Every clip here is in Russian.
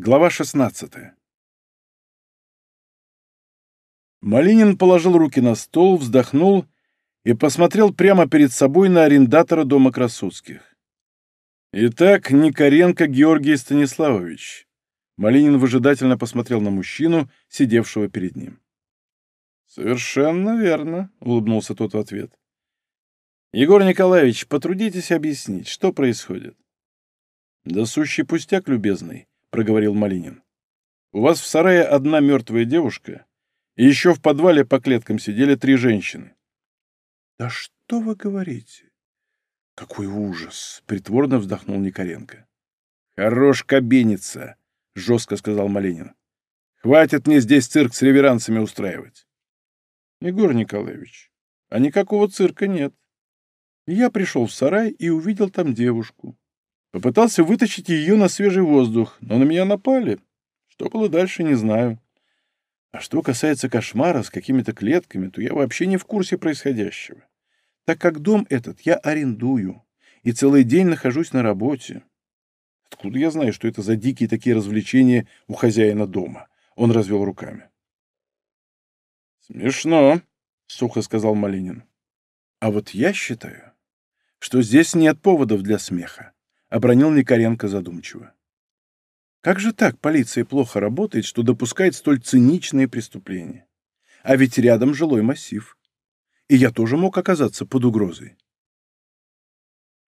Глава 16. Малинин положил руки на стол, вздохнул и посмотрел прямо перед собой на арендатора дома Красудских. «Итак, Никоренко Георгий Станиславович». Малинин выжидательно посмотрел на мужчину, сидевшего перед ним. «Совершенно верно», — улыбнулся тот в ответ. «Егор Николаевич, потрудитесь объяснить, что происходит?» «Да сущий пустяк, любезный», — проговорил Малинин. «У вас в сарае одна мертвая девушка, и еще в подвале по клеткам сидели три женщины». «Да что вы говорите? Какой ужас!» — притворно вздохнул Никоренко. «Хорош кабиниться!» — жестко сказал Малинин. «Хватит мне здесь цирк с реверансами устраивать». «Егор Николаевич, а никакого цирка нет. Я пришел в сарай и увидел там девушку. Попытался вытащить ее на свежий воздух, но на меня напали. Что было дальше, не знаю. А что касается кошмара с какими-то клетками, то я вообще не в курсе происходящего. Так как дом этот я арендую и целый день нахожусь на работе. Откуда я знаю, что это за дикие такие развлечения у хозяина дома? Он развел руками. «Смешно», — сухо сказал Малинин. «А вот я считаю, что здесь нет поводов для смеха. — обронил Никоренко задумчиво. «Как же так полиция плохо работает, что допускает столь циничные преступления? А ведь рядом жилой массив. И я тоже мог оказаться под угрозой».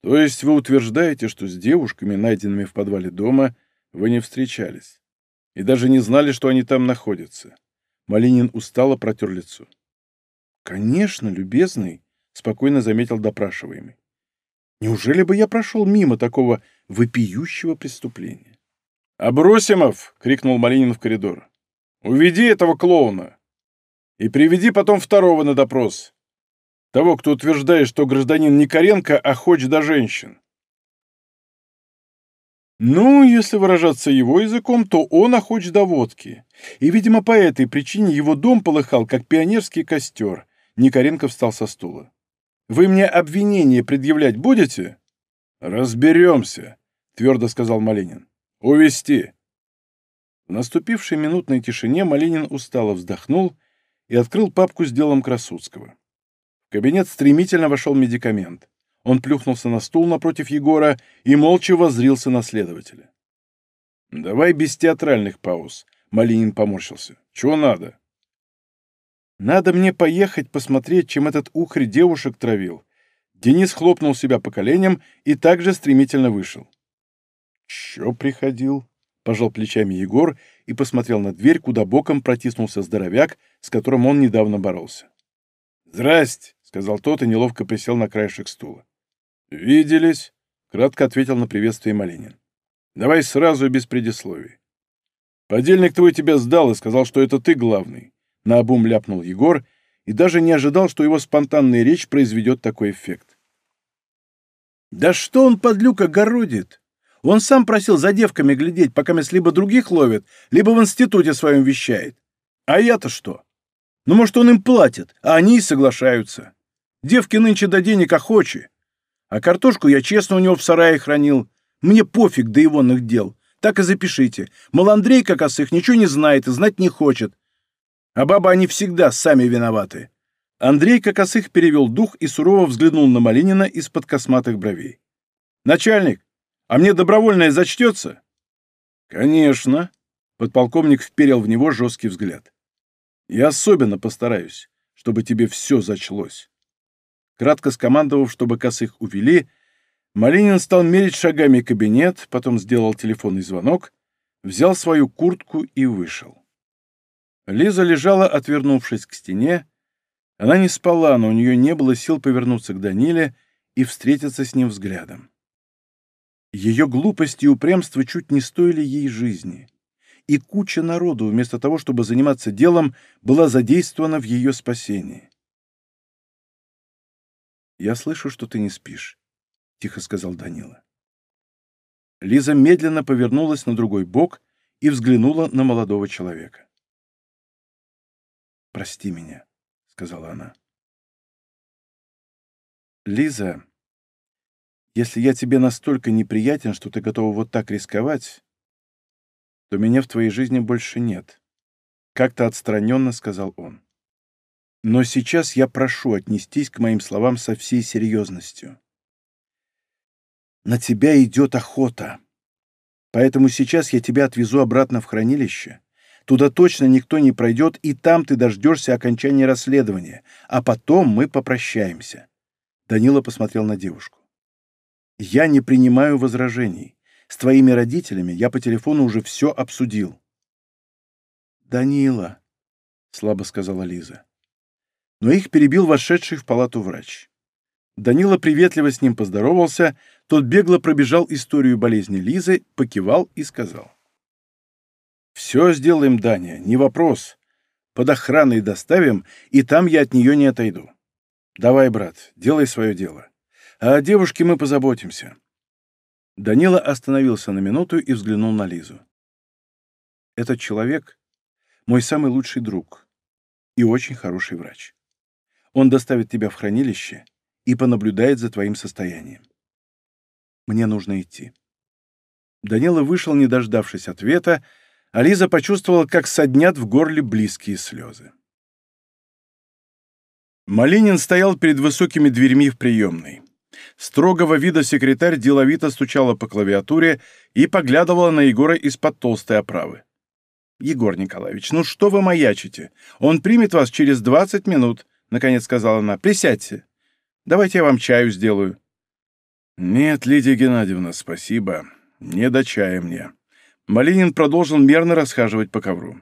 «То есть вы утверждаете, что с девушками, найденными в подвале дома, вы не встречались? И даже не знали, что они там находятся?» Малинин устало протер лицо. «Конечно, любезный», — спокойно заметил допрашиваемый. Неужели бы я прошел мимо такого вопиющего преступления? «Абросимов!» — крикнул Малинин в коридор. «Уведи этого клоуна! И приведи потом второго на допрос. Того, кто утверждает, что гражданин Никоренко охоч до женщин». Ну, если выражаться его языком, то он охоч до водки. И, видимо, по этой причине его дом полыхал, как пионерский костер. Никоренко встал со стула. Вы мне обвинение предъявлять будете? Разберемся, твердо сказал Малинин. Увести. В наступившей минутной тишине Малинин устало вздохнул и открыл папку с делом Красудского. В кабинет стремительно вошел медикамент. Он плюхнулся на стул напротив Егора и молча воззрился на следователя. «Давай без театральных пауз», — Малинин поморщился. «Чего надо?» Надо мне поехать посмотреть, чем этот ухрь девушек травил. Денис хлопнул себя по коленям и также стремительно вышел. «Чё приходил?» — пожал плечами Егор и посмотрел на дверь, куда боком протиснулся здоровяк, с которым он недавно боролся. «Здрасте!» — сказал тот и неловко присел на краешек стула. «Виделись?» — кратко ответил на приветствие Малинин. «Давай сразу и без предисловий. Подельник твой тебя сдал и сказал, что это ты главный. Наобум ляпнул Егор и даже не ожидал, что его спонтанная речь произведет такой эффект. «Да что он, подлюка, городит? Он сам просил за девками глядеть, пока нас либо других ловит, либо в институте своем вещает. А я-то что? Ну, может, он им платит, а они и соглашаются. Девки нынче до денег охочи. А картошку я честно у него в сарае хранил. Мне пофиг до егонных дел. Так и запишите. Мол, Андрей, как их, ничего не знает и знать не хочет. А бабы они всегда сами виноваты. Андрей Кокосых перевел дух и сурово взглянул на Малинина из-под косматых бровей. «Начальник, а мне добровольное зачтется?» «Конечно», — подполковник вперил в него жесткий взгляд. «Я особенно постараюсь, чтобы тебе все зачлось». Кратко скомандовав, чтобы Косых увели, Малинин стал мерить шагами кабинет, потом сделал телефонный звонок, взял свою куртку и вышел. Лиза лежала, отвернувшись к стене. Она не спала, но у нее не было сил повернуться к Даниле и встретиться с ним взглядом. Ее глупость и упрямство чуть не стоили ей жизни. И куча народу, вместо того, чтобы заниматься делом, была задействована в ее спасении. «Я слышу, что ты не спишь», — тихо сказал Данила. Лиза медленно повернулась на другой бок и взглянула на молодого человека. «Прости меня», — сказала она. «Лиза, если я тебе настолько неприятен, что ты готова вот так рисковать, то меня в твоей жизни больше нет. Как-то отстраненно сказал он. Но сейчас я прошу отнестись к моим словам со всей серьезностью. На тебя идет охота. Поэтому сейчас я тебя отвезу обратно в хранилище. Туда точно никто не пройдет, и там ты дождешься окончания расследования, а потом мы попрощаемся. Данила посмотрел на девушку. Я не принимаю возражений. С твоими родителями я по телефону уже все обсудил. «Данила», — слабо сказала Лиза. Но их перебил вошедший в палату врач. Данила приветливо с ним поздоровался, тот бегло пробежал историю болезни Лизы, покивал и сказал. «Все сделаем, Даня, не вопрос. Под охраной доставим, и там я от нее не отойду. Давай, брат, делай свое дело. А о девушке мы позаботимся». Данила остановился на минуту и взглянул на Лизу. «Этот человек — мой самый лучший друг и очень хороший врач. Он доставит тебя в хранилище и понаблюдает за твоим состоянием. Мне нужно идти». Данила вышел, не дождавшись ответа, а Лиза почувствовала, как соднят в горле близкие слезы. Малинин стоял перед высокими дверьми в приемной. Строгого вида секретарь деловито стучала по клавиатуре и поглядывала на Егора из-под толстой оправы. «Егор Николаевич, ну что вы маячите? Он примет вас через двадцать минут», — наконец сказала она. «Присядьте. Давайте я вам чаю сделаю». «Нет, Лидия Геннадьевна, спасибо. Не до чая мне». Малинин продолжил мерно расхаживать по ковру.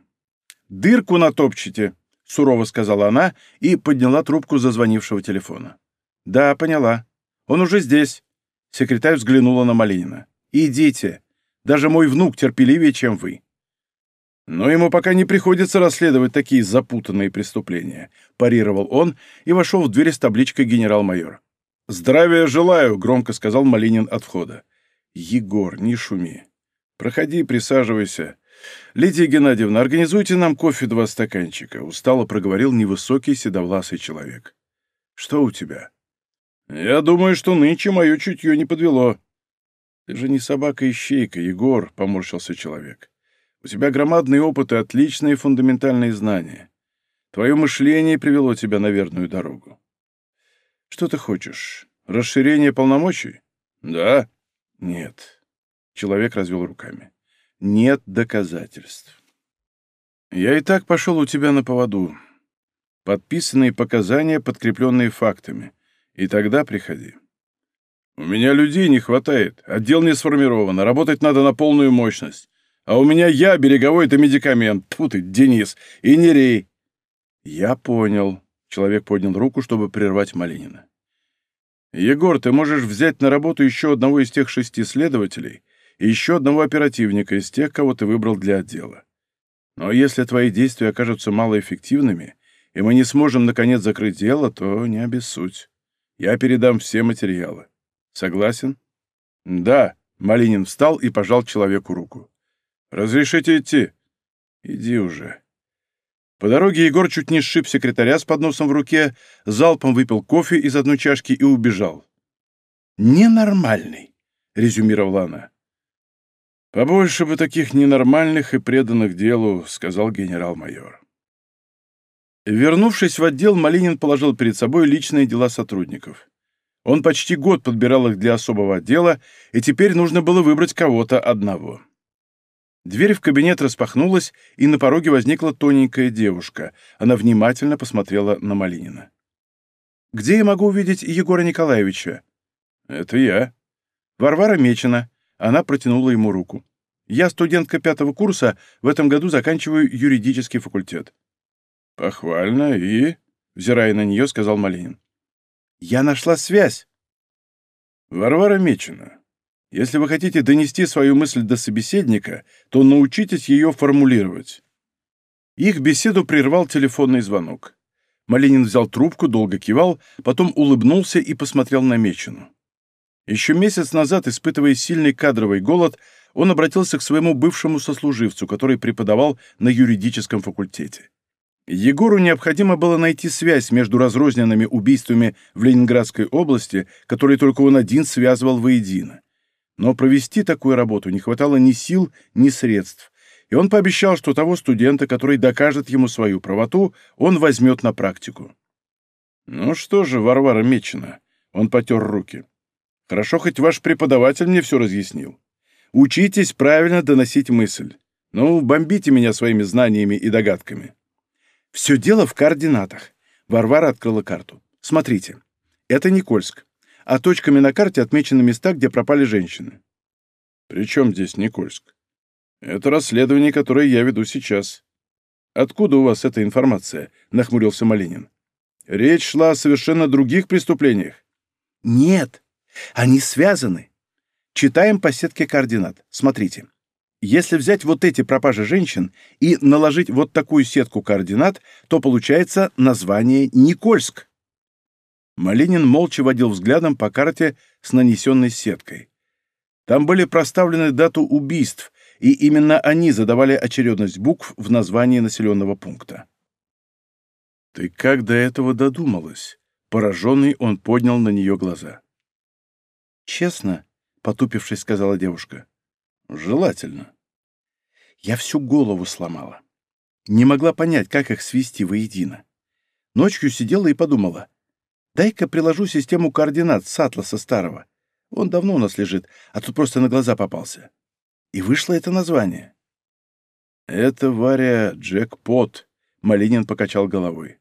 «Дырку натопчите», — сурово сказала она и подняла трубку зазвонившего телефона. «Да, поняла. Он уже здесь». Секретарь взглянула на Малинина. «Идите. Даже мой внук терпеливее, чем вы». «Но ему пока не приходится расследовать такие запутанные преступления», — парировал он и вошел в дверь с табличкой «Генерал-майор». «Здравия желаю», — громко сказал Малинин от входа. «Егор, не шуми. Проходи, присаживайся. Лидия Геннадьевна, организуйте нам кофе два стаканчика», — устало проговорил невысокий седовласый человек. «Что у тебя?» «Я думаю, что нынче мое чутье не подвело». «Ты же не собака-ищейка, Егор», — поморщился человек. «У тебя громадный опыт и отличные фундаментальные знания. Твое мышление привело тебя на верную дорогу». «Что ты хочешь? Расширение полномочий?» «Да». «Нет». Человек развел руками. «Нет доказательств». «Я и так пошел у тебя на поводу. Подписанные показания, подкрепленные фактами. И тогда приходи. У меня людей не хватает, отдел не сформирован, работать надо на полную мощность. А у меня я, береговой, это медикамент. Тьфу ты, Денис, и не рей. Я понял. Человек поднял руку, чтобы прервать Малинина. Егор, ты можешь взять на работу еще одного из тех шести следователей и еще одного оперативника из тех, кого ты выбрал для отдела. Но если твои действия окажутся малоэффективными, и мы не сможем наконец закрыть дело, то не обессудь. Я передам все материалы. Согласен? Да. Малинин встал и пожал человеку руку. Разрешите идти? Иди уже. По дороге Егор чуть не сшиб секретаря с подносом в руке, залпом выпил кофе из одной чашки и убежал. «Ненормальный», — резюмировала она. «Побольше бы таких ненормальных и преданных делу», — сказал генерал-майор. Вернувшись в отдел, Малинин положил перед собой личные дела сотрудников. Он почти год подбирал их для особого отдела, и теперь нужно было выбрать кого-то одного. Дверь в кабинет распахнулась, и на пороге возникла тоненькая девушка. Она внимательно посмотрела на Малинина. «Где я могу увидеть Егора Николаевича?» «Это я». «Варвара Мечина». Она протянула ему руку. «Я студентка пятого курса, в этом году заканчиваю юридический факультет». «Похвально, и...» — взирая на нее, сказал Малинин. «Я нашла связь!» «Варвара Мечина, если вы хотите донести свою мысль до собеседника, то научитесь ее формулировать». Их беседу прервал телефонный звонок. Малинин взял трубку, долго кивал, потом улыбнулся и посмотрел на Мечину. Еще месяц назад, испытывая сильный кадровый голод, он обратился к своему бывшему сослуживцу, который преподавал на юридическом факультете. Егору необходимо было найти связь между разрозненными убийствами в Ленинградской области, которые только он один связывал воедино. Но провести такую работу не хватало ни сил, ни средств, и он пообещал, что того студента, который докажет ему свою правоту, он возьмет на практику. «Ну что же, Варвара Мечина?» — он потер руки. «Хорошо, хоть ваш преподаватель мне все разъяснил. Учитесь правильно доносить мысль. Ну, бомбите меня своими знаниями и догадками». «Все дело в координатах». Варвара открыла карту. «Смотрите, это Никольск, а точками на карте отмечены места, где пропали женщины». «При чем здесь Никольск?» «Это расследование, которое я веду сейчас». «Откуда у вас эта информация?» — нахмурился Малинин. «Речь шла о совершенно других преступлениях». «Нет, они связаны. Читаем по сетке координат. Смотрите. Если взять вот эти пропажи женщин и наложить вот такую сетку координат, то получается название Никольск». Малинин молча водил взглядом по карте с нанесенной сеткой. Там были проставлены дату убийств, и именно они задавали очередность букв в названии населенного пункта. «Ты как до этого додумалась?» Пораженный, он поднял на нее глаза. «Честно?» — потупившись, сказала девушка. «Желательно». Я всю голову сломала. Не могла понять, как их свести воедино. Ночью сидела и подумала. Дай-ка приложу систему координат с атласа старого. Он давно у нас лежит, а тут просто на глаза попался. И вышло это название. «Это, Варя, джекпот», — Малинин покачал головой.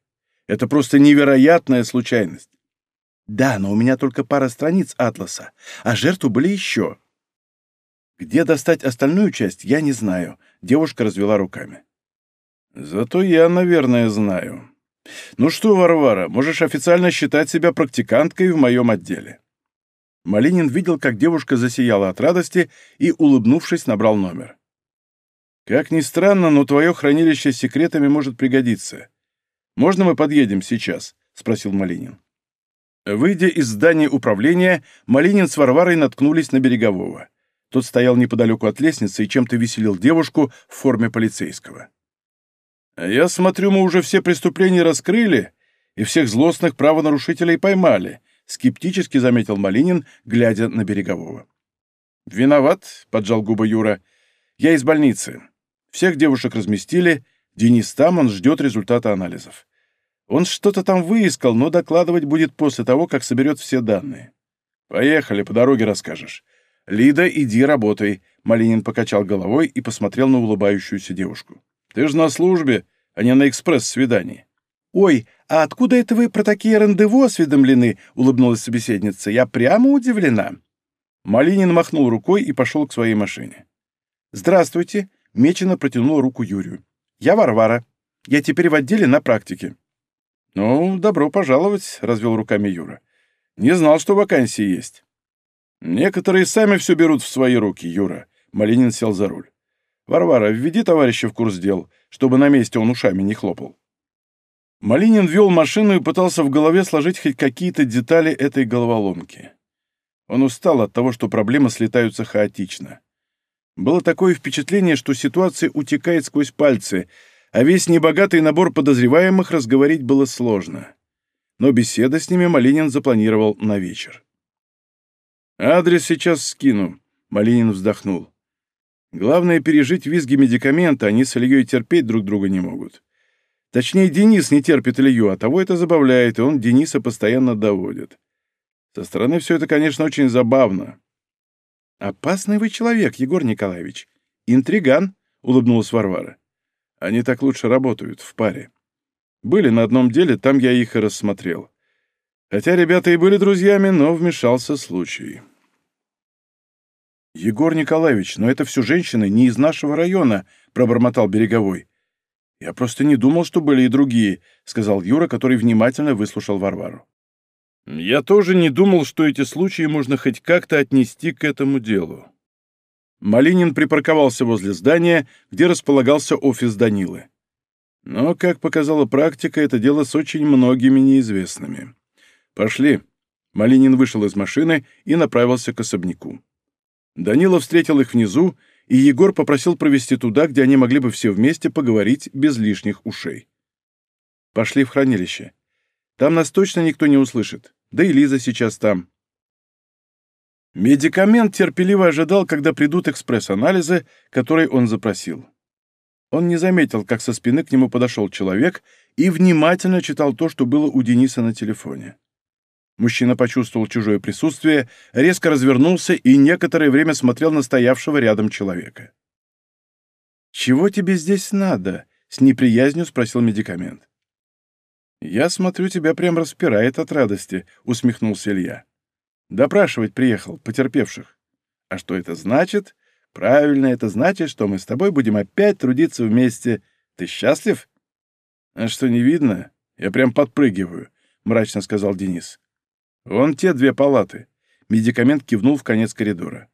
«Это просто невероятная случайность». «Да, но у меня только пара страниц атласа, а жертву были еще». Где достать остальную часть, я не знаю. Девушка развела руками. Зато я, наверное, знаю. Ну что, Варвара, можешь официально считать себя практиканткой в моем отделе. Малинин видел, как девушка засияла от радости и, улыбнувшись, набрал номер. «Как ни странно, но твое хранилище с секретами может пригодиться. Можно мы подъедем сейчас?» — спросил Малинин. Выйдя из здания управления, Малинин с Варварой наткнулись на Берегового. Тот стоял неподалеку от лестницы и чем-то веселил девушку в форме полицейского. «Я смотрю, мы уже все преступления раскрыли и всех злостных правонарушителей поймали», скептически заметил Малинин, глядя на Берегового. «Виноват», — поджал губы Юра. «Я из больницы. Всех девушек разместили. Денис там, он ждет результата анализов. Он что-то там выискал, но докладывать будет после того, как соберет все данные. Поехали, по дороге расскажешь. Лида, иди работай», — Малинин покачал головой и посмотрел на улыбающуюся девушку. «Ты же на службе, а не на экспресс-свидании». «Ой, а откуда это вы про такие рандеву осведомлены?» — улыбнулась собеседница. «Я прямо удивлена». Малинин махнул рукой и пошел к своей машине. «Здравствуйте», — Мечина протянула руку Юрию. «Я Варвара. Я теперь в отделе на практике». «Ну, добро пожаловать», — развел руками Юра. «Не знал, что вакансии есть». «Некоторые сами все берут в свои руки, Юра», — Малинин сел за руль. «Варвара, введи товарища в курс дел, чтобы на месте он ушами не хлопал». Малинин вел машину и пытался в голове сложить хоть какие-то детали этой головоломки. Он устал от того, что проблемы слетаются хаотично. Было такое впечатление, что ситуация утекает сквозь пальцы, а весь небогатый набор подозреваемых разговорить было сложно. Но беседа с ними Малинин запланировал на вечер. «Адрес сейчас скину», — Малинин вздохнул. «Главное — пережить визги медикамента, они с Ильей терпеть друг друга не могут. Точнее, Денис не терпит Илью, а того это забавляет, и он Дениса постоянно доводит. Со стороны все это, конечно, очень забавно. «Опасный вы человек, Егор Николаевич. Интриган», — улыбнулась Варвара. «Они так лучше работают, в паре. Были на одном деле, там я их и рассмотрел. Хотя ребята и были друзьями, но вмешался случай». «Егор Николаевич, но это все женщины не из нашего района», — пробормотал Береговой. «Я просто не думал, что были и другие», — сказал Юра, который внимательно выслушал Варвару. «Я тоже не думал, что эти случаи можно хоть как-то отнести к этому делу». Малинин припарковался возле здания, где располагался офис Данилы. Но, как показала практика, это дело с очень многими неизвестными. «Пошли». Малинин вышел из машины и направился к особняку. Данила встретил их внизу и Егор попросил провести туда, где они могли бы все вместе поговорить без лишних ушей. Пошли в хранилище. Там нас точно никто не услышит. Да и Лиза сейчас там. Медикамент терпеливо ожидал, когда придут экспресс-анализы, которые он запросил. Он не заметил, как со спины к нему подошел человек и внимательно читал то, что было у Дениса на телефоне. Мужчина почувствовал чужое присутствие, резко развернулся и некоторое время смотрел на стоявшего рядом человека. «Чего тебе здесь надо?» — с неприязнью спросил медикамент. «Я смотрю, тебя прям распирает от радости», — усмехнулся Илья. «Допрашивать приехал, потерпевших. А что это значит? Правильно, это значит, что мы с тобой будем опять трудиться вместе. Ты счастлив?» «А что, не видно? Я прям подпрыгиваю», — мрачно сказал Денис. «Вон те две палаты». Медикамент кивнул в конец коридора.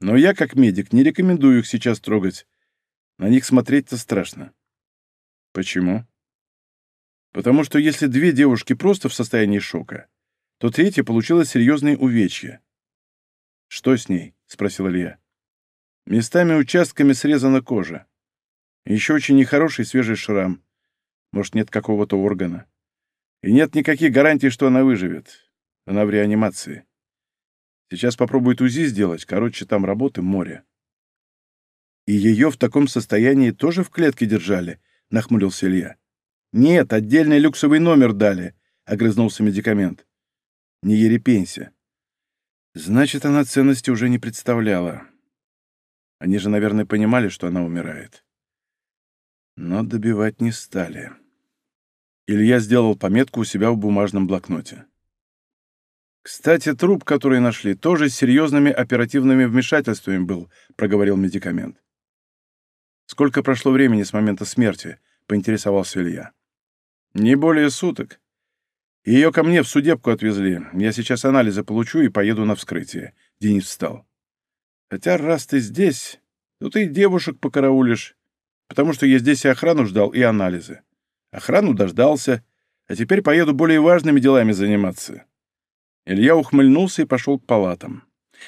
«Но я, как медик, не рекомендую их сейчас трогать. На них смотреть-то страшно». «Почему?» Потому что если две девушки просто в состоянии шока, то третья получила серьезные увечья. «Что с ней?» — спросил Илья. «Местами участками срезана кожа. Еще очень нехороший свежий шрам. Может, нет какого-то органа. И нет никаких гарантий, что она выживет. Она в реанимации. Сейчас попробует УЗИ сделать. Короче, там работы море». «И ее в таком состоянии тоже в клетке держали?» — нахмурился Илья. «Нет, отдельный люксовый номер дали», — огрызнулся медикамент. «Не ерепенься». Значит, она ценности уже не представляла. Они же, наверное, понимали, что она умирает. Но добивать не стали. Илья сделал пометку у себя в бумажном блокноте. «Кстати, труп, который нашли, тоже с серьезными оперативными вмешательствами был», — проговорил медикамент. «Сколько прошло времени с момента смерти?» — поинтересовался Илья. Не более суток. Ее ко мне в судебку отвезли. Я сейчас анализы получу и поеду на вскрытие. Денис встал. Хотя раз ты здесь, то ты девушек покараулишь, потому что я здесь и охрану ждал, и анализы. Охрану дождался, а теперь поеду более важными делами заниматься. Илья ухмыльнулся и пошел к палатам.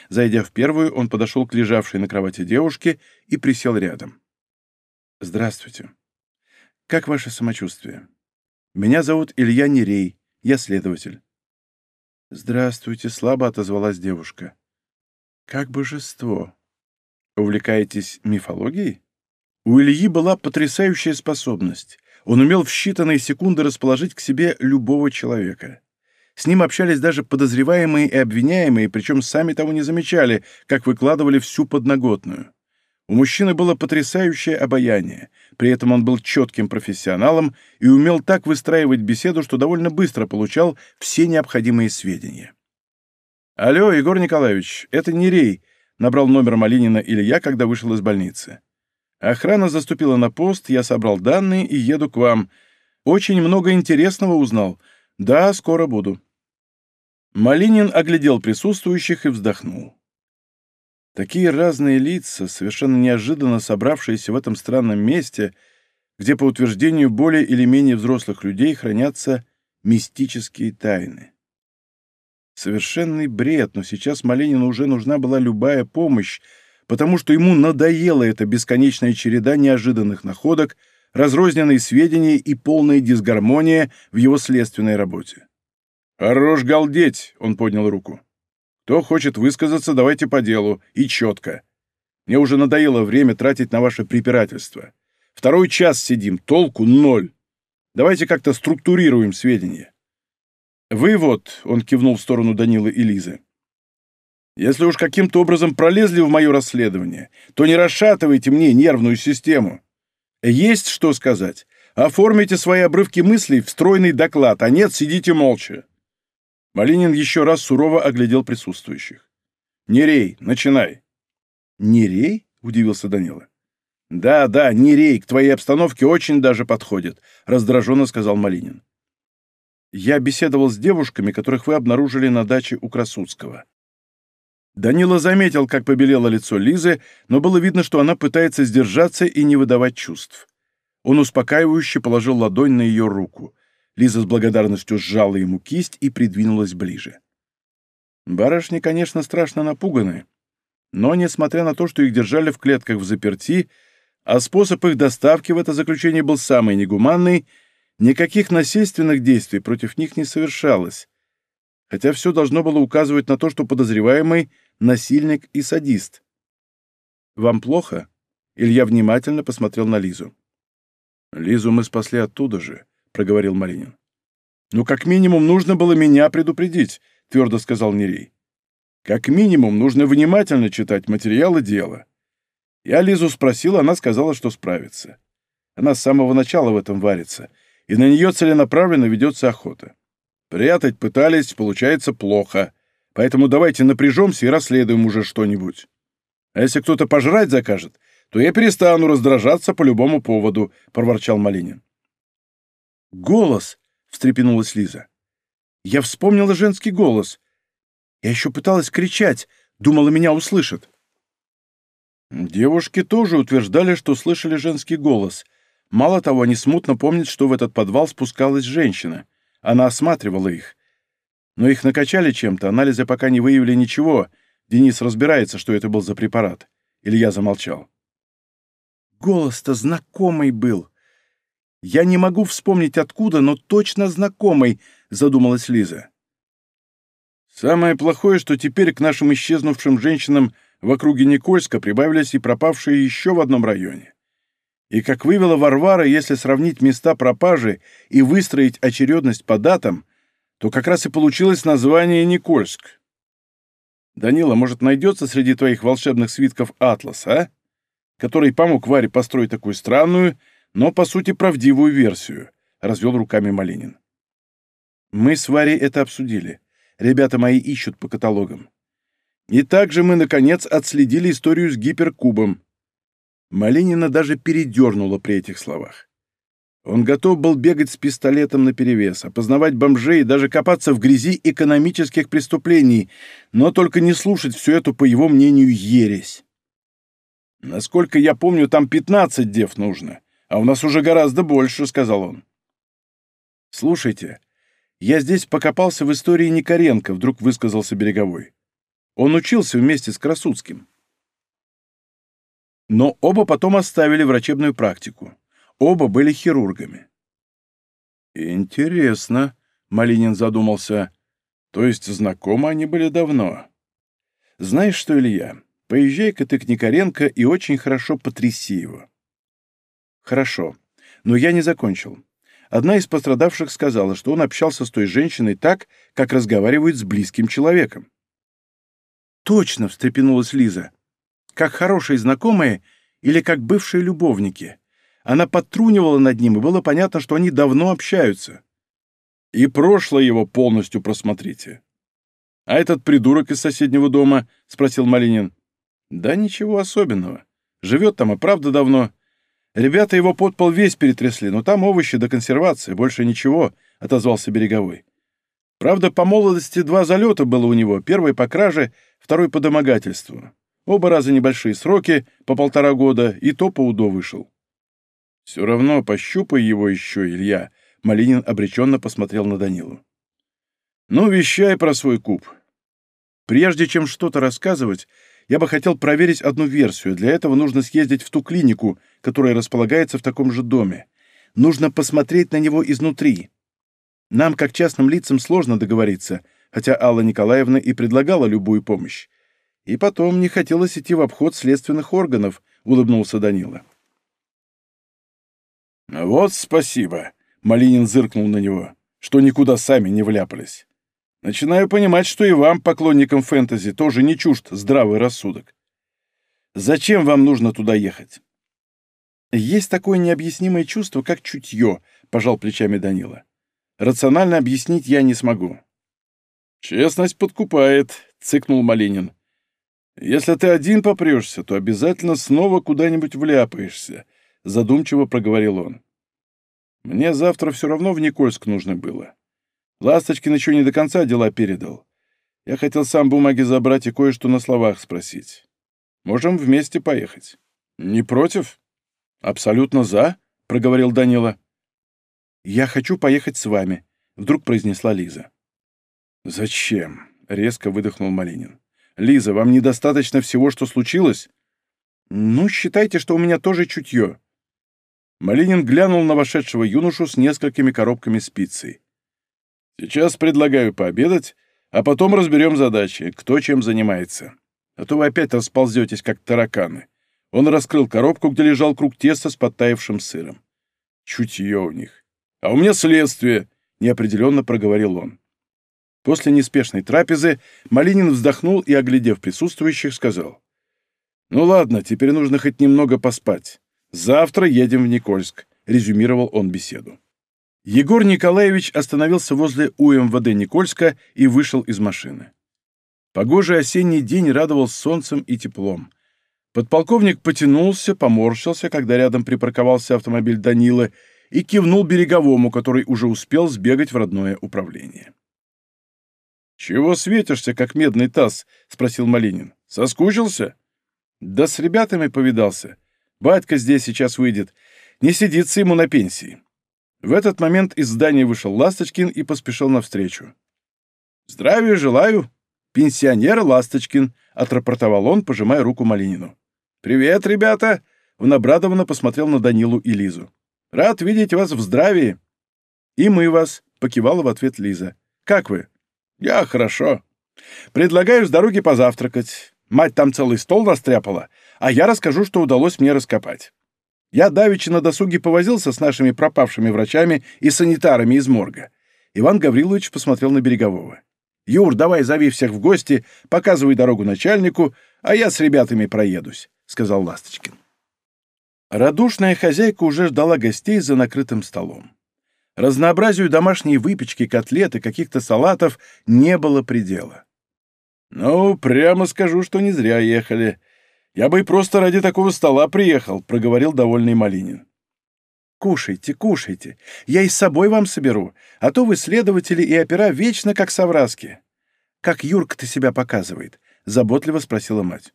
Зайдя в первую, он подошел к лежавшей на кровати девушке и присел рядом. «Здравствуйте. Как ваше самочувствие?» Меня зовут Илья Нерей, я следователь». «Здравствуйте», — слабо отозвалась девушка. «Как божество. Увлекаетесь мифологией?» У Ильи была потрясающая способность. Он умел в считанные секунды расположить к себе любого человека. С ним общались даже подозреваемые и обвиняемые, причем сами того не замечали, как выкладывали всю подноготную. У мужчины было потрясающее обаяние, при этом он был четким профессионалом и умел так выстраивать беседу, что довольно быстро получал все необходимые сведения. «Алло, Егор Николаевич, это не Рей», — набрал номер Малинина Илья, когда вышел из больницы. «Охрана заступила на пост, я собрал данные и еду к вам. Очень много интересного узнал. Да, скоро буду». Малинин оглядел присутствующих и вздохнул. Такие разные лица, совершенно неожиданно собравшиеся в этом странном месте, где, по утверждению более или менее взрослых людей, хранятся мистические тайны. Совершенный бред, но сейчас Маленину уже нужна была любая помощь, потому что ему надоела эта бесконечная череда неожиданных находок, разрозненные сведения и полная дисгармония в его следственной работе. «Хорош галдеть!» — он поднял руку. Кто хочет высказаться, давайте по делу, и четко. Мне уже надоело время тратить на ваше препирательство. Второй час сидим, толку ноль. Давайте как-то структурируем сведения. Вы вот, — он кивнул в сторону Данилы и Лизы, — если уж каким-то образом пролезли в мое расследование, то не расшатывайте мне нервную систему. Есть что сказать. Оформите свои обрывки мыслей в стройный доклад, а нет, сидите молча. Малинин еще раз сурово оглядел присутствующих. «Нерей, начинай!» «Нерей?» — удивился Данила. «Да, да, Нерей, к твоей обстановке очень даже подходит», — раздраженно сказал Малинин. «Я беседовал с девушками, которых вы обнаружили на даче у Красудского». Данила заметил, как побелело лицо Лизы, но было видно, что она пытается сдержаться и не выдавать чувств. Он успокаивающе положил ладонь на ее руку. Лиза с благодарностью сжала ему кисть и придвинулась ближе. Барышни, конечно, страшно напуганы, но, несмотря на то, что их держали в клетках в заперти, а способ их доставки в это заключение был самый негуманный, никаких насильственных действий против них не совершалось, хотя все должно было указывать на то, что подозреваемый — насильник и садист. «Вам плохо?» Илья внимательно посмотрел на Лизу. «Лизу мы спасли оттуда же», — проговорил Малинин. «Ну, как минимум, нужно было меня предупредить», — твердо сказал Нерей. «Как минимум, нужно внимательно читать материалы дела». Я Лизу спросил, она сказала, что справится. Она с самого начала в этом варится, и на нее целенаправленно ведется охота. Прятать пытались, получается плохо, поэтому давайте напряжемся и расследуем уже что-нибудь. А если кто-то пожрать закажет, то я перестану раздражаться по любому поводу», — проворчал Малинин. «Голос!» — встрепенулась Лиза. «Я вспомнила женский голос. Я еще пыталась кричать, думала, меня услышат». Девушки тоже утверждали, что слышали женский голос. Мало того, они смутно помнят, что в этот подвал спускалась женщина. Она осматривала их. Но их накачали чем-то, анализы пока не выявили ничего. Денис разбирается, что это был за препарат. Илья замолчал. Голос-то знакомый был. Я не могу вспомнить откуда, но точно знакомый, задумалась Лиза. Самое плохое, что теперь к нашим исчезнувшим женщинам в округе Никольска прибавились и пропавшие еще в одном районе. И как вывела Варвара, если сравнить места пропажи и выстроить очередность по датам, то как раз и получилось название Никольск. Данила, может, найдется среди твоих волшебных свитков атлас, а? Который помог Варе построить такую странную, но, по сути, правдивую версию, — развел руками Малинин. Мы с Варей это обсудили. Ребята мои ищут по каталогам. И также мы, наконец, отследили историю с гиперкубом. Малинина даже передернула при этих словах. Он готов был бегать с пистолетом наперевес, опознавать бомжей и даже копаться в грязи экономических преступлений, но только не слушать всю эту, по его мнению, ересь. «Насколько я помню, там пятнадцать дев нужно, а у нас уже гораздо больше», — сказал он. «Слушайте, я здесь покопался в истории Никоренко», — вдруг высказался Береговой. «Он учился вместе с Красудским». Но оба потом оставили врачебную практику. Оба были хирургами. «Интересно», — Малинин задумался. «То есть знакомы они были давно?» «Знаешь что, Илья, поезжай-ка ты к Никоренко и очень хорошо потряси его». «Хорошо, но я не закончил. Одна из пострадавших сказала, что он общался с той женщиной так, как разговаривает с близким человеком». «Точно!» — встрепенулась Лиза. «Как хорошие знакомые или как бывшие любовники?» Она подтрунивала над ним, и было понятно, что они давно общаются. И прошлое его полностью просмотрите. «А этот придурок из соседнего дома?» — спросил Малинин. «Да ничего особенного. Живет там и правда давно. Ребята его подпол весь перетрясли, но там овощи до консервации, больше ничего», — отозвался Береговой. «Правда, по молодости два залета было у него, первый по краже, второй по домогательству. Оба раза небольшие сроки, по полтора года, и то по УДО вышел. «Все равно пощупай его еще, Илья», — Малинин обреченно посмотрел на Данилу. «Ну, вещай про свой куб. Прежде чем что-то рассказывать, я бы хотел проверить одну версию. Для этого нужно съездить в ту клинику, которая располагается в таком же доме. Нужно посмотреть на него изнутри. Нам, как частным лицам, сложно договориться, хотя Алла Николаевна и предлагала любую помощь. И потом не хотелось идти в обход следственных органов», — улыбнулся Данила. «Вот спасибо», — Малинин зыркнул на него, — «что никуда сами не вляпались. Начинаю понимать, что и вам, поклонникам фэнтези, тоже не чужд здравый рассудок. Зачем вам нужно туда ехать?» «Есть такое необъяснимое чувство, как чутье», — пожал плечами Данила. «Рационально объяснить я не смогу». «Честность подкупает», — цыкнул Малинин. «Если ты один попрешься, то обязательно снова куда-нибудь вляпаешься задумчиво проговорил он. Мне завтра все равно в Никольск нужно было. Ласточкин еще не до конца дела передал. Я хотел сам бумаги забрать и кое-что на словах спросить. Можем вместе поехать. Не против? Абсолютно за, проговорил Данила. Я хочу поехать с вами, вдруг произнесла Лиза. Зачем? резко выдохнул Малинин. Лиза, вам недостаточно всего, что случилось? Ну, считайте, что у меня тоже чутье. Малинин глянул на вошедшего юношу с несколькими коробками с пиццей. «Сейчас предлагаю пообедать, а потом разберем задачи, кто чем занимается. А то вы опять расползетесь, как тараканы». Он раскрыл коробку, где лежал круг теста с подтаявшим сыром. Чутье у них. А у меня следствие, неопределенно проговорил он. После неспешной трапезы Малинин вздохнул и, оглядев присутствующих, сказал. «Ну ладно, теперь нужно хоть немного поспать. Завтра едем в Никольск», — резюмировал он беседу. Егор Николаевич остановился возле УМВД Никольска и вышел из машины. Погожий осенний день радовал солнцем и теплом. Подполковник потянулся, поморщился, когда рядом припарковался автомобиль Данилы, и кивнул береговому, который уже успел сбегать в родное управление. «Чего светишься, как медный таз?» — спросил Малинин. «Соскучился?» «Да с ребятами повидался. Батька здесь сейчас выйдет. Не сидится ему на пенсии». В этот момент из здания вышел Ласточкин и поспешил навстречу. «Здравия желаю, пенсионер Ласточкин», — отрапортовал он, пожимая руку Малинину. «Привет, ребята!» — он обрадованно посмотрел на Данилу и Лизу. «Рад видеть вас в здравии!» «И мы вас», — покивала в ответ Лиза. «Как вы?» «Я хорошо. Предлагаю с дороги позавтракать. Мать там целый стол настряпала, а я расскажу, что удалось мне раскопать. Я давеча на досуге повозился с нашими пропавшими врачами и санитарами из морга. Иван Гаврилович посмотрел на Берегового. «Юр, давай зови всех в гости, показывай дорогу начальнику, а я с ребятами проедусь», — сказал Ласточкин. Радушная хозяйка уже ждала гостей за накрытым столом. Разнообразию домашней выпечки, котлет и каких-то салатов не было предела. «Ну, прямо скажу, что не зря ехали», «Я бы и просто ради такого стола приехал», — проговорил довольный Малинин. «Кушайте, кушайте. Я и с собой вам соберу, а то вы следователи и опера вечно как совраски». «Как Юрка-то себя показывает?» — заботливо спросила мать.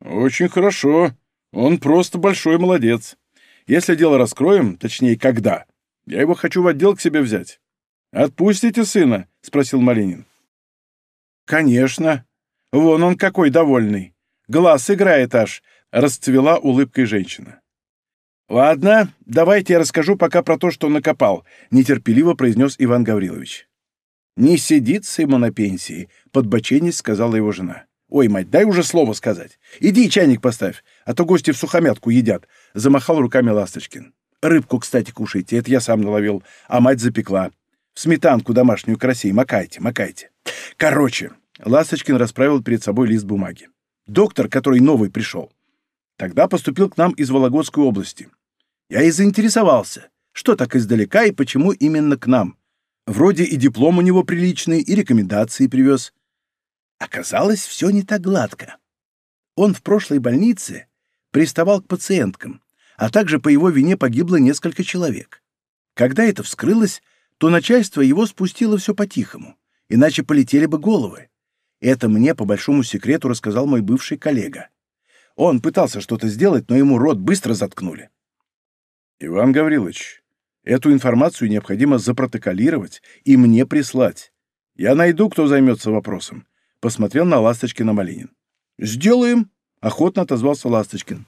«Очень хорошо. Он просто большой молодец. Если дело раскроем, точнее, когда, я его хочу в отдел к себе взять». «Отпустите сына?» — спросил Малинин. «Конечно. Вон он какой довольный. Глаз играет аж», — расцвела улыбкой женщина. «Ладно, давайте я расскажу пока про то, что накопал», — нетерпеливо произнес Иван Гаврилович. «Не сидится ему на пенсии», — подбоченись сказала его жена. «Ой, мать, дай уже слово сказать. Иди чайник поставь, а то гости в сухомятку едят», — замахал руками Ласточкин. «Рыбку, кстати, кушайте, это я сам наловил, а мать запекла. В сметанку домашнюю красей макайте, макайте. Короче, Ласточкин расправил перед собой лист бумаги доктор, который новый пришел, тогда поступил к нам из Вологодской области. Я и заинтересовался, что так издалека и почему именно к нам. Вроде и диплом у него приличный, и рекомендации привез. Оказалось, все не так гладко. Он в прошлой больнице приставал к пациенткам, а также по его вине погибло несколько человек. Когда это вскрылось, то начальство его спустило все по-тихому, иначе полетели бы головы. Это мне по большому секрету рассказал мой бывший коллега. Он пытался что-то сделать, но ему рот быстро заткнули. Иван Гаврилович, эту информацию необходимо запротоколировать и мне прислать. Я найду, кто займется вопросом. Посмотрел на Ласточкина Малинин. Сделаем, охотно отозвался Ласточкин.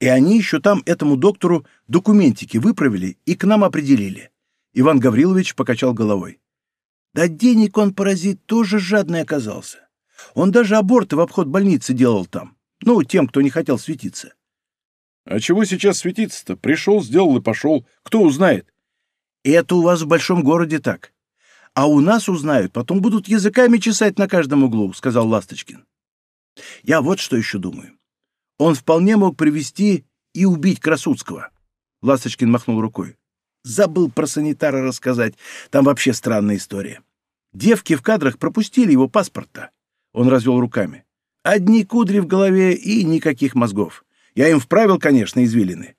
И они еще там этому доктору документики выправили и к нам определили. Иван Гаврилович покачал головой. Да денег он, паразит, тоже жадный оказался. Он даже аборты в обход больницы делал там. Ну, тем, кто не хотел светиться. А чего сейчас светиться-то? Пришел, сделал и пошел. Кто узнает? Это у вас в большом городе так. А у нас узнают, потом будут языками чесать на каждом углу, сказал Ласточкин. Я вот что еще думаю. Он вполне мог привести и убить Красудского. Ласточкин махнул рукой. Забыл про санитара рассказать. Там вообще странная история. Девки в кадрах пропустили его паспорта. Он развел руками. Одни кудри в голове и никаких мозгов. Я им вправил, конечно, извилины.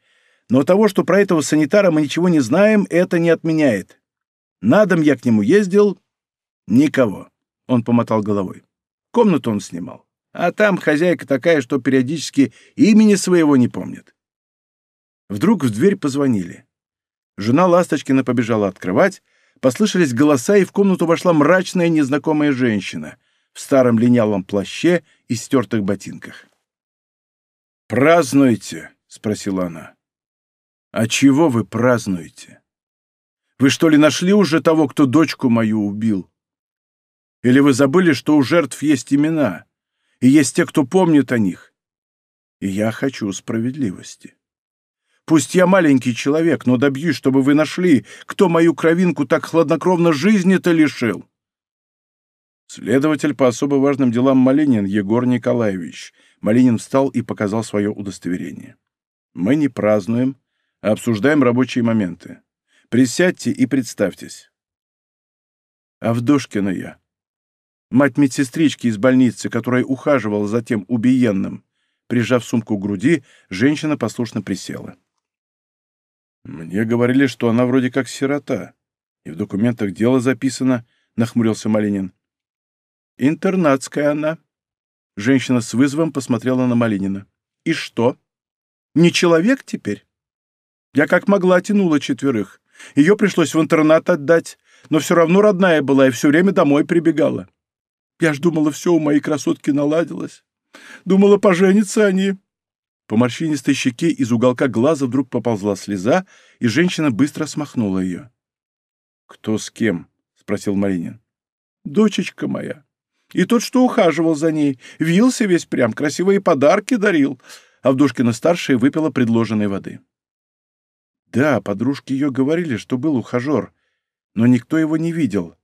Но того, что про этого санитара мы ничего не знаем, это не отменяет. На дом я к нему ездил. Никого. Он помотал головой. Комнату он снимал. А там хозяйка такая, что периодически имени своего не помнит. Вдруг в дверь позвонили. Жена Ласточкина побежала открывать, послышались голоса, и в комнату вошла мрачная незнакомая женщина в старом линялом плаще и стертых ботинках. «Празднуете?» — спросила она. «А чего вы празднуете? Вы что ли нашли уже того, кто дочку мою убил? Или вы забыли, что у жертв есть имена, и есть те, кто помнит о них? И я хочу справедливости. Пусть я маленький человек, но добьюсь, чтобы вы нашли, кто мою кровинку так хладнокровно жизни-то лишил. Следователь по особо важным делам Малинин Егор Николаевич. Малинин встал и показал свое удостоверение. Мы не празднуем, а обсуждаем рабочие моменты. Присядьте и представьтесь. Авдошкина я. Мать медсестрички из больницы, которая ухаживала за тем убиенным. Прижав сумку к груди, женщина послушно присела. «Мне говорили, что она вроде как сирота. И в документах дело записано», — нахмурился Малинин. «Интернатская она». Женщина с вызовом посмотрела на Малинина. «И что? Не человек теперь?» Я как могла тянула четверых. Ее пришлось в интернат отдать, но все равно родная была и все время домой прибегала. Я ж думала, все у моей красотки наладилось. Думала, поженятся они. По морщинистой щеке из уголка глаза вдруг поползла слеза, и женщина быстро смахнула ее. «Кто с кем?» — спросил Маринин. «Дочечка моя. И тот, что ухаживал за ней, вился весь прям, красивые подарки дарил». Авдушкина-старшая выпила предложенной воды. Да, подружки ее говорили, что был ухажер, но никто его не видел.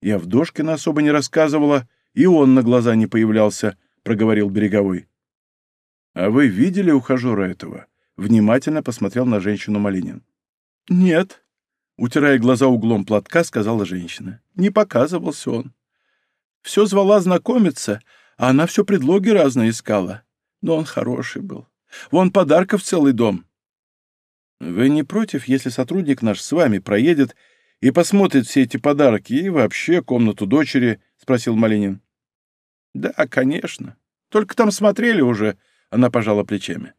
И Авдошкина особо не рассказывала, и он на глаза не появлялся, — проговорил Береговой. «А вы видели ухажера этого?» — внимательно посмотрел на женщину Малинин. «Нет», — утирая глаза углом платка, сказала женщина. «Не показывался он. Все звала знакомиться, а она все предлоги разные искала. Но он хороший был. Вон подарков целый дом». «Вы не против, если сотрудник наш с вами проедет и посмотрит все эти подарки и вообще комнату дочери?» — спросил Малинин. «Да, конечно. Только там смотрели уже», — она пожала плечами.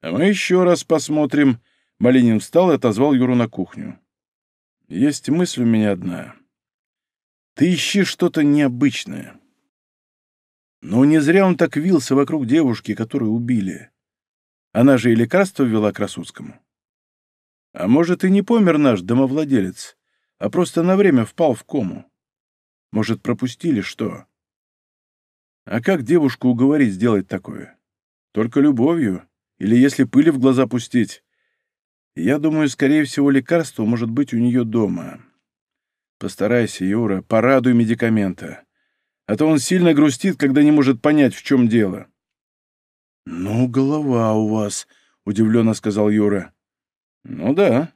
«А мы еще раз посмотрим». Малинин встал и отозвал Юру на кухню. «Есть мысль у меня одна. Ты ищи что-то необычное». Но не зря он так вился вокруг девушки, которую убили. Она же и лекарство ввела Красудскому. А может, и не помер наш домовладелец, а просто на время впал в кому. Может, пропустили что? А как девушку уговорить сделать такое? Только любовью? Или если пыли в глаза пустить? Я думаю, скорее всего, лекарство может быть у нее дома. Постарайся, Юра, порадуй медикамента. А то он сильно грустит, когда не может понять, в чем дело. «Ну, голова у вас», — удивленно сказал Юра. «Ну да.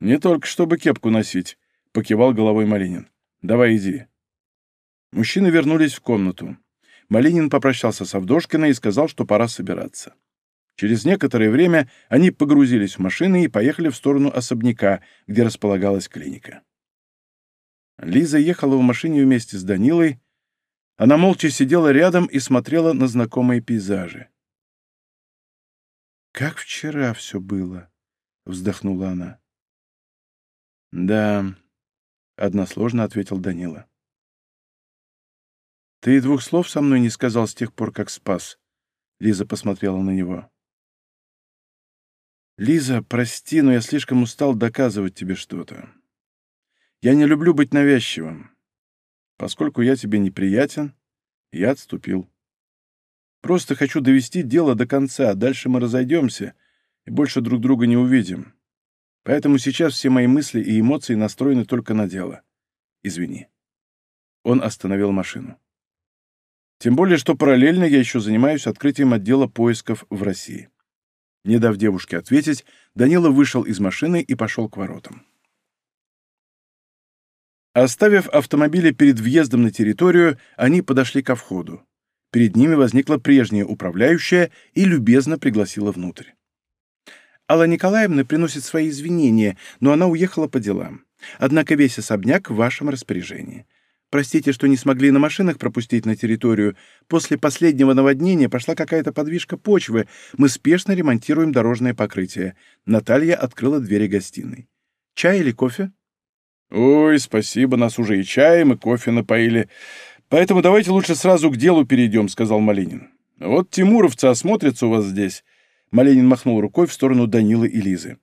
Не только чтобы кепку носить», — покивал головой Малинин. «Давай иди». Мужчины вернулись в комнату. Малинин попрощался с Авдошкиной и сказал, что пора собираться. Через некоторое время они погрузились в машины и поехали в сторону особняка, где располагалась клиника. Лиза ехала в машине вместе с Данилой. Она молча сидела рядом и смотрела на знакомые пейзажи. «Как вчера все было», — вздохнула она. «Да», — односложно ответил Данила. «Ты и двух слов со мной не сказал с тех пор, как спас?» Лиза посмотрела на него. «Лиза, прости, но я слишком устал доказывать тебе что-то. Я не люблю быть навязчивым. Поскольку я тебе неприятен, я отступил. Просто хочу довести дело до конца, а дальше мы разойдемся и больше друг друга не увидим. Поэтому сейчас все мои мысли и эмоции настроены только на дело. Извини». Он остановил машину. Тем более, что параллельно я еще занимаюсь открытием отдела поисков в России. Не дав девушке ответить, Данила вышел из машины и пошел к воротам. Оставив автомобили перед въездом на территорию, они подошли ко входу. Перед ними возникла прежняя управляющая и любезно пригласила внутрь. Алла Николаевна приносит свои извинения, но она уехала по делам. Однако весь особняк в вашем распоряжении. Простите, что не смогли на машинах пропустить на территорию. После последнего наводнения пошла какая-то подвижка почвы. Мы спешно ремонтируем дорожное покрытие. Наталья открыла двери гостиной. Чай или кофе? Ой, спасибо, нас уже и чаем, и кофе напоили. Поэтому давайте лучше сразу к делу перейдем, сказал Малинин. Вот тимуровцы осмотрятся у вас здесь. Малинин махнул рукой в сторону Данилы и Лизы.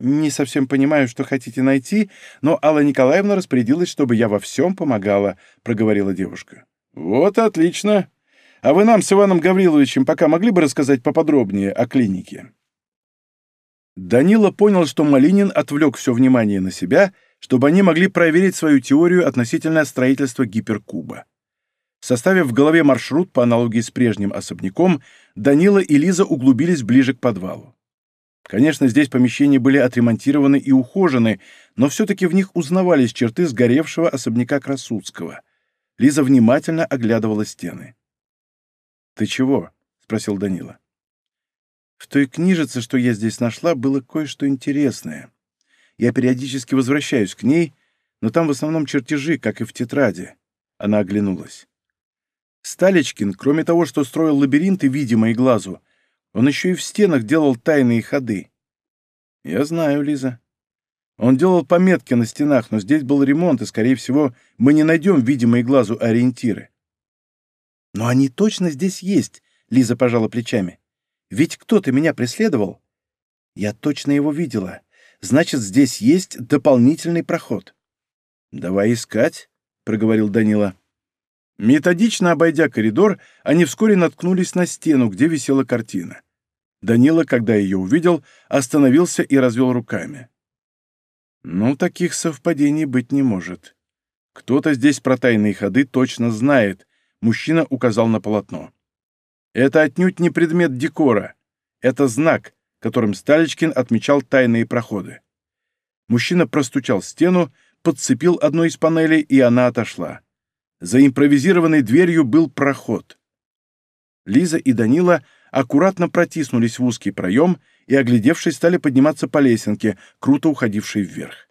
Не совсем понимаю, что хотите найти, но Алла Николаевна распорядилась, чтобы я во всем помогала», — проговорила девушка. «Вот отлично. А вы нам с Иваном Гавриловичем пока могли бы рассказать поподробнее о клинике?» Данила понял, что Малинин отвлек все внимание на себя, чтобы они могли проверить свою теорию относительно строительства гиперкуба. Составив в голове маршрут по аналогии с прежним особняком, Данила и Лиза углубились ближе к подвалу. Конечно, здесь помещения были отремонтированы и ухожены, но все-таки в них узнавались черты сгоревшего особняка Красудского. Лиза внимательно оглядывала стены. «Ты чего?» — спросил Данила. «В той книжице, что я здесь нашла, было кое-что интересное. Я периодически возвращаюсь к ней, но там в основном чертежи, как и в тетради». Она оглянулась. Сталичкин, кроме того, что строил лабиринты, видимые глазу, он еще и в стенах делал тайные ходы. Я знаю, Лиза. Он делал пометки на стенах, но здесь был ремонт, и, скорее всего, мы не найдем видимые глазу ориентиры. Но они точно здесь есть, Лиза пожала плечами. Ведь кто-то меня преследовал. Я точно его видела. Значит, здесь есть дополнительный проход. Давай искать, проговорил Данила. Методично обойдя коридор, они вскоре наткнулись на стену, где висела картина. Данила, когда ее увидел, остановился и развел руками. «Ну, таких совпадений быть не может. Кто-то здесь про тайные ходы точно знает», — мужчина указал на полотно. «Это отнюдь не предмет декора. Это знак, которым Сталичкин отмечал тайные проходы». Мужчина простучал стену, подцепил одну из панелей, и она отошла. За импровизированной дверью был проход. Лиза и Данила аккуратно протиснулись в узкий проем и, оглядевшись, стали подниматься по лесенке, круто уходившей вверх.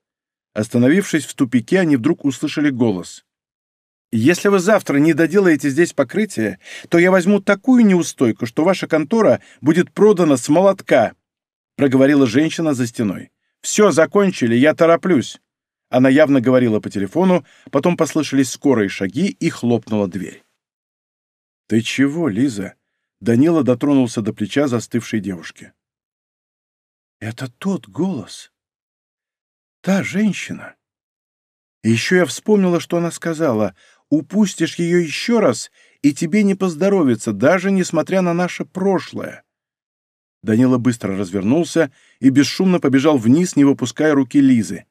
Остановившись в тупике, они вдруг услышали голос. «Если вы завтра не доделаете здесь покрытие, то я возьму такую неустойку, что ваша контора будет продана с молотка», проговорила женщина за стеной. «Все, закончили, я тороплюсь». Она явно говорила по телефону, потом послышались скорые шаги и хлопнула дверь. «Ты чего, Лиза?» Данила дотронулся до плеча застывшей девушки. «Это тот голос. Та женщина. И еще я вспомнила, что она сказала. Упустишь ее еще раз, и тебе не поздоровится, даже несмотря на наше прошлое». Данила быстро развернулся и бесшумно побежал вниз, не выпуская руки Лизы.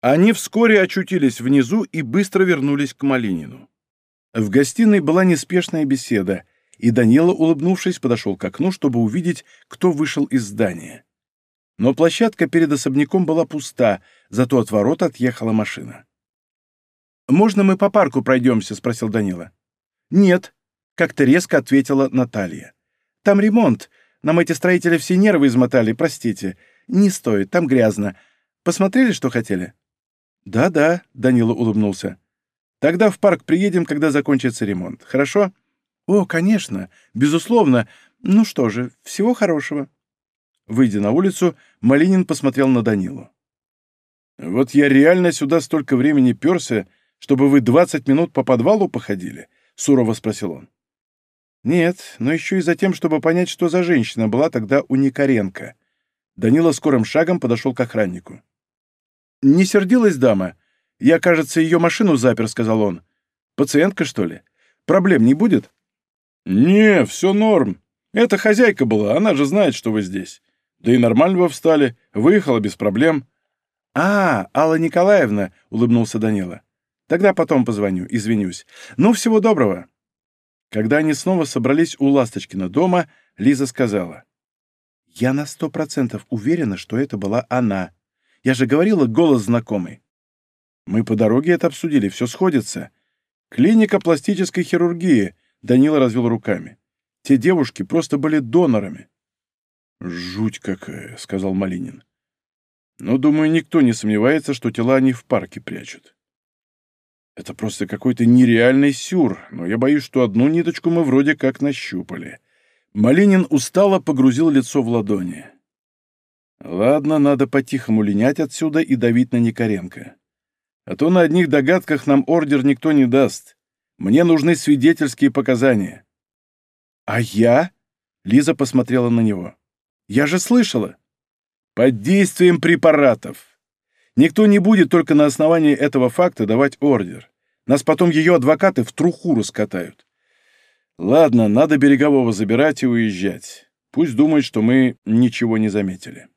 Они вскоре очутились внизу и быстро вернулись к Малинину. В гостиной была неспешная беседа, и Данила, улыбнувшись, подошел к окну, чтобы увидеть, кто вышел из здания. Но площадка перед особняком была пуста, зато от ворот отъехала машина. «Можно мы по парку пройдемся?» — спросил Данила. «Нет», — как-то резко ответила Наталья. «Там ремонт. Нам эти строители все нервы измотали, простите. Не стоит, там грязно. Посмотрели, что хотели?» «Да-да», — Данила улыбнулся. «Тогда в парк приедем, когда закончится ремонт. Хорошо?» «О, конечно, безусловно. Ну что же, всего хорошего». Выйдя на улицу, Малинин посмотрел на Данилу. «Вот я реально сюда столько времени перся, чтобы вы двадцать минут по подвалу походили?» — сурово спросил он. «Нет, но еще и за тем, чтобы понять, что за женщина была тогда у Никоренко». Данила скорым шагом подошел к охраннику. «Не сердилась дама? Я, кажется, ее машину запер», — сказал он. «Пациентка, что ли? Проблем не будет?» «Не, все норм. Это хозяйка была, она же знает, что вы здесь. Да и нормально вы встали, выехала без проблем». «А, Алла Николаевна», — улыбнулся Данила. «Тогда потом позвоню, извинюсь. Ну, всего доброго». Когда они снова собрались у Ласточкина дома, Лиза сказала. «Я на сто процентов уверена, что это была она. Я же говорила, голос знакомый. Мы по дороге это обсудили, все сходится. Клиника пластической хирургии, Данила развел руками. Те девушки просто были донорами. Жуть какая, сказал Малинин. Но, думаю, никто не сомневается, что тела они в парке прячут. Это просто какой-то нереальный сюр, но я боюсь, что одну ниточку мы вроде как нащупали. Малинин устало погрузил лицо в ладони. Ладно, надо по-тихому линять отсюда и давить на Никоренко. А то на одних догадках нам ордер никто не даст. Мне нужны свидетельские показания. А я? Лиза посмотрела на него. Я же слышала. Под действием препаратов. Никто не будет только на основании этого факта давать ордер. Нас потом ее адвокаты в труху раскатают. Ладно, надо Берегового забирать и уезжать. Пусть думает, что мы ничего не заметили.